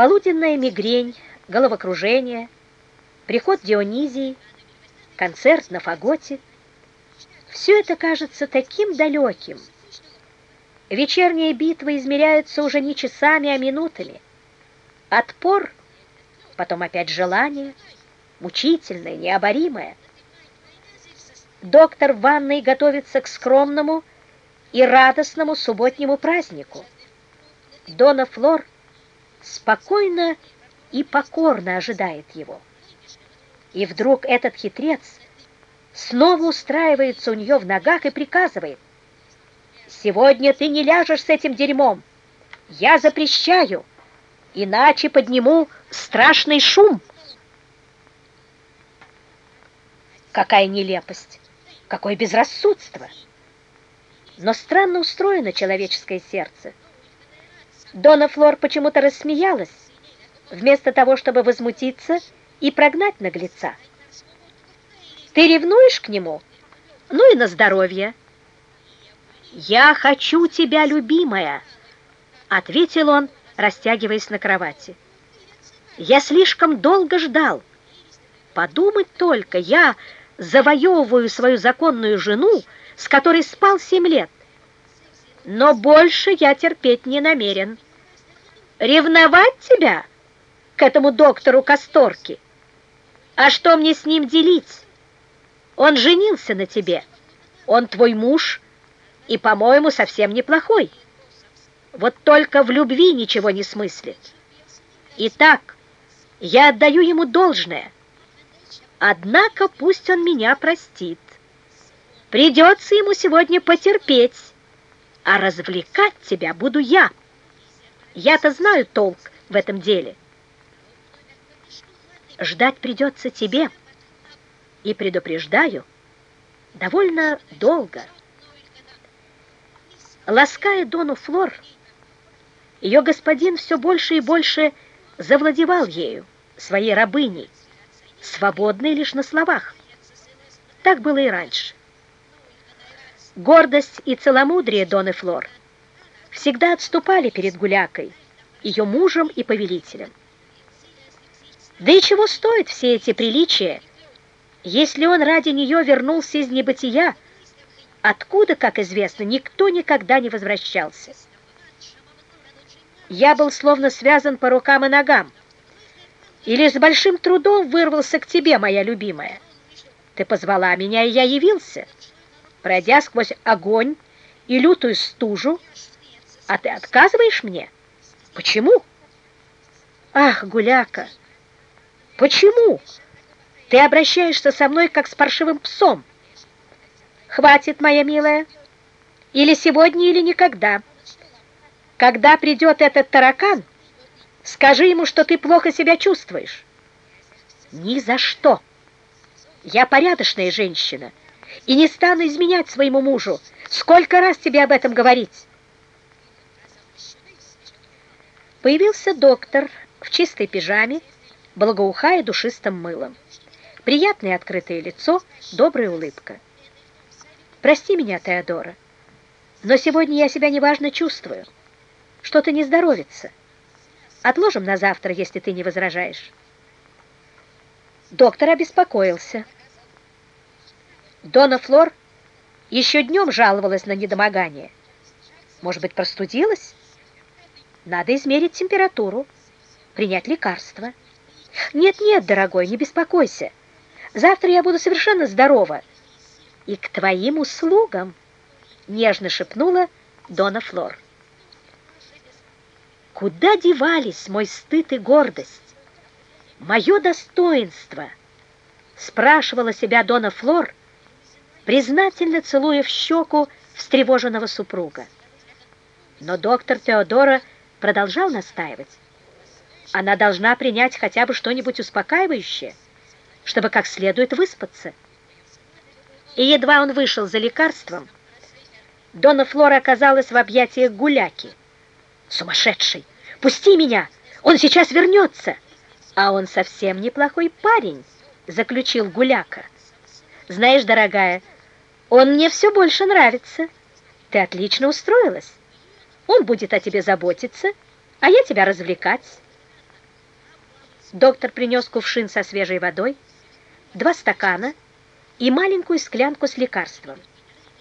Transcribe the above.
Полуденная мигрень, головокружение, приход Дионизии, концерт на фаготе — все это кажется таким далеким. Вечерние битвы измеряются уже не часами, а минутами. Отпор, потом опять желание, мучительное, необоримое. Доктор в ванной готовится к скромному и радостному субботнему празднику. Дона Флор спокойно и покорно ожидает его. И вдруг этот хитрец снова устраивается у нее в ногах и приказывает, «Сегодня ты не ляжешь с этим дерьмом. Я запрещаю, иначе подниму страшный шум». Какая нелепость! Какое безрассудство! Но странно устроено человеческое сердце. Дона Флор почему-то рассмеялась, вместо того, чтобы возмутиться и прогнать наглеца. «Ты ревнуешь к нему? Ну и на здоровье!» «Я хочу тебя, любимая!» — ответил он, растягиваясь на кровати. «Я слишком долго ждал. Подумать только, я завоевываю свою законную жену, с которой спал семь лет. Но больше я терпеть не намерен. Ревновать тебя к этому доктору Касторки? А что мне с ним делить? Он женился на тебе. Он твой муж и, по-моему, совсем неплохой. Вот только в любви ничего не смыслит. Итак, я отдаю ему должное – Однако пусть он меня простит. Придется ему сегодня потерпеть, а развлекать тебя буду я. Я-то знаю толк в этом деле. Ждать придется тебе, и предупреждаю, довольно долго. Лаская Дону Флор, ее господин все больше и больше завладевал ею, своей рабыней свободной лишь на словах. Так было и раньше. Гордость и целомудрие Доны Флор всегда отступали перед Гулякой, ее мужем и повелителем. Да и чего стоят все эти приличия, если он ради нее вернулся из небытия, откуда, как известно, никто никогда не возвращался. Я был словно связан по рукам и ногам, или с большим трудом вырвался к тебе, моя любимая? Ты позвала меня, и я явился, пройдя сквозь огонь и лютую стужу, а ты отказываешь мне? Почему? Ах, гуляка, почему ты обращаешься со мной, как с паршивым псом? Хватит, моя милая, или сегодня, или никогда. Когда придет этот таракан, Скажи ему, что ты плохо себя чувствуешь. Ни за что. Я порядочная женщина и не стану изменять своему мужу. Сколько раз тебе об этом говорить? Появился доктор в чистой пижаме, благоухая душистым мылом. Приятное открытое лицо, добрая улыбка. Прости меня, Теодора, но сегодня я себя неважно чувствую. Что-то не здоровится. Отложим на завтра, если ты не возражаешь. Доктор обеспокоился. Дона Флор еще днем жаловалась на недомогание. Может быть, простудилась? Надо измерить температуру, принять лекарство. Нет-нет, дорогой, не беспокойся. Завтра я буду совершенно здорова. И к твоим услугам, нежно шепнула Дона Флор. Куда девались мой стыд и гордость? Мое достоинство? Спрашивала себя Дона Флор, признательно целуя в щеку встревоженного супруга. Но доктор Теодора продолжал настаивать. Она должна принять хотя бы что-нибудь успокаивающее, чтобы как следует выспаться. И едва он вышел за лекарством, Дона Флора оказалась в объятиях гуляки. Сумасшедший! Пусти меня! Он сейчас вернется!» «А он совсем неплохой парень», — заключил Гуляка. «Знаешь, дорогая, он мне все больше нравится. Ты отлично устроилась. Он будет о тебе заботиться, а я тебя развлекать. Доктор принес кувшин со свежей водой, два стакана и маленькую склянку с лекарством.